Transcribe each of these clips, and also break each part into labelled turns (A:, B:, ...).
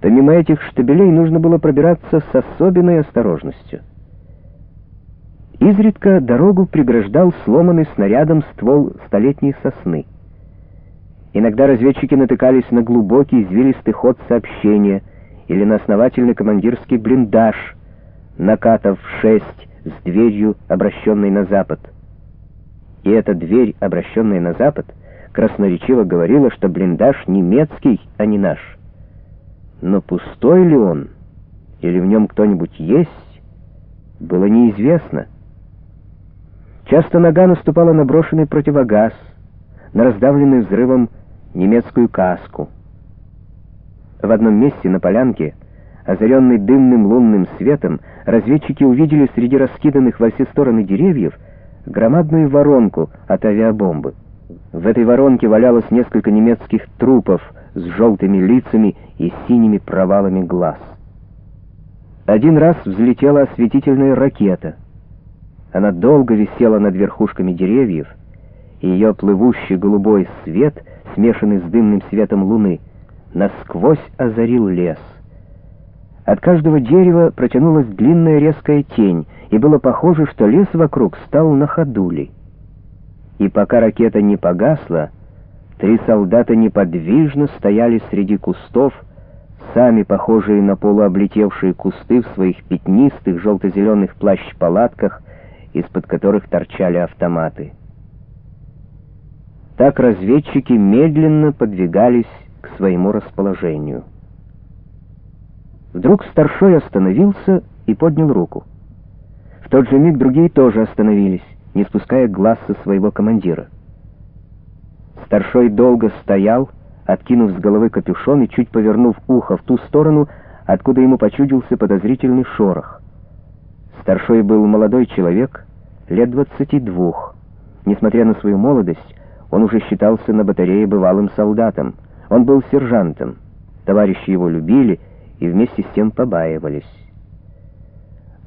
A: то мимо этих штабелей нужно было пробираться с особенной осторожностью. Изредка дорогу преграждал сломанный снарядом ствол столетней сосны. Иногда разведчики натыкались на глубокий извилистый ход сообщения или на основательный командирский блиндаж, накатав шесть с дверью, обращенной на запад. И эта дверь, обращенная на запад, красноречиво говорила, что блиндаж немецкий, а не наш. Но пустой ли он, или в нем кто-нибудь есть, было неизвестно. Часто нога наступала на брошенный противогаз, на раздавленную взрывом немецкую каску. В одном месте на полянке, озаренной дымным лунным светом, разведчики увидели среди раскиданных во все стороны деревьев громадную воронку от авиабомбы. В этой воронке валялось несколько немецких трупов с желтыми лицами и синими провалами глаз. Один раз взлетела осветительная ракета. Она долго висела над верхушками деревьев, и ее плывущий голубой свет, смешанный с дымным светом луны, насквозь озарил лес. От каждого дерева протянулась длинная резкая тень, и было похоже, что лес вокруг стал на ходули. И пока ракета не погасла, три солдата неподвижно стояли среди кустов, сами похожие на полуоблетевшие кусты в своих пятнистых желто-зеленых плащ-палатках, из-под которых торчали автоматы. Так разведчики медленно подвигались к своему расположению. Вдруг старшой остановился и поднял руку. В тот же миг другие тоже остановились, не спуская глаз со своего командира. Старшой долго стоял, откинув с головы капюшон и чуть повернув ухо в ту сторону, откуда ему почудился подозрительный шорох. Старшой был молодой человек, лет двадцати двух. Несмотря на свою молодость, он уже считался на батарее бывалым солдатом. Он был сержантом. Товарищи его любили и вместе с тем побаивались.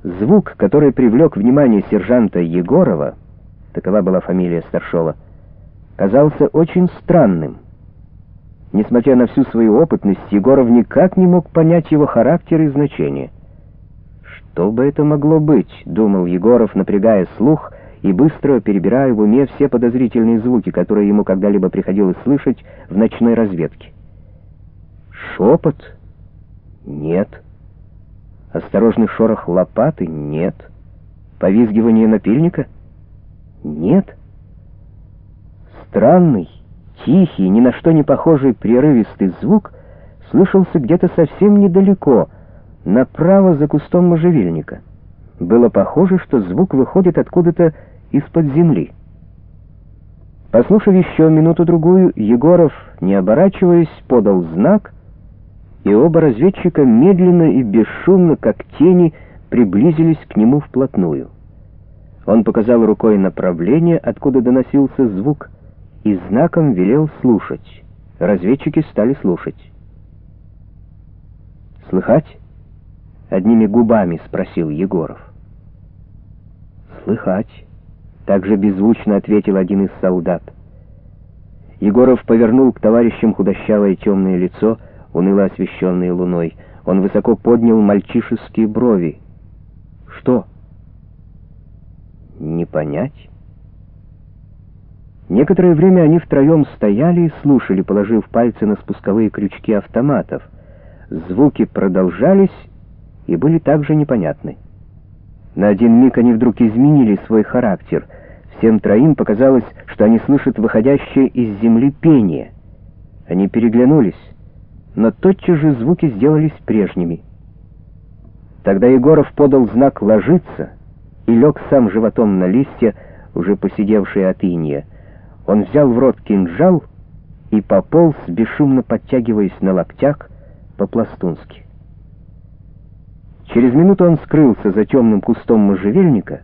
A: Звук, который привлек внимание сержанта Егорова, такова была фамилия Старшова, казался очень странным. Несмотря на всю свою опытность, Егоров никак не мог понять его характер и значение. «Что бы это могло быть?» — думал Егоров, напрягая слух и быстро перебирая в уме все подозрительные звуки, которые ему когда-либо приходилось слышать в ночной разведке. «Шепот? Нет». Осторожный шорох лопаты? Нет. Повизгивание напильника? Нет. Странный, тихий, ни на что не похожий прерывистый звук слышался где-то совсем недалеко, направо за кустом можжевельника. Было похоже, что звук выходит откуда-то из-под земли. Послушав еще минуту-другую, Егоров, не оборачиваясь, подал знак — и оба разведчика медленно и бесшумно, как тени, приблизились к нему вплотную. Он показал рукой направление, откуда доносился звук, и знаком велел слушать. Разведчики стали слушать. «Слыхать?» — одними губами спросил Егоров. «Слыхать», — также беззвучно ответил один из солдат. Егоров повернул к товарищам худощавое темное лицо — уныло освещенные луной. Он высоко поднял мальчишеские брови. «Что?» «Не понять». Некоторое время они втроем стояли и слушали, положив пальцы на спусковые крючки автоматов. Звуки продолжались и были также непонятны. На один миг они вдруг изменили свой характер. Всем троим показалось, что они слышат выходящее из земли пение. Они переглянулись но тотчас же звуки сделались прежними. Тогда Егоров подал знак «ложиться» и лег сам животом на листья, уже посидевшие от иния. Он взял в рот кинжал и пополз, бесшумно подтягиваясь на локтях, по-пластунски. Через минуту он скрылся за темным кустом можжевельника,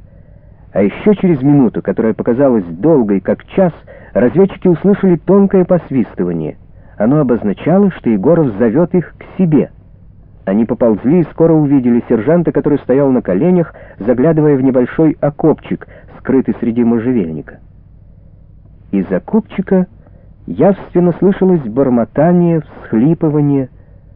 A: а еще через минуту, которая показалась долгой, как час, разведчики услышали тонкое посвистывание — оно обозначало, что Егоров зовет их к себе. Они поползли и скоро увидели сержанта, который стоял на коленях, заглядывая в небольшой окопчик, скрытый среди можжевельника. Из окопчика явственно слышалось бормотание, всхлипывание,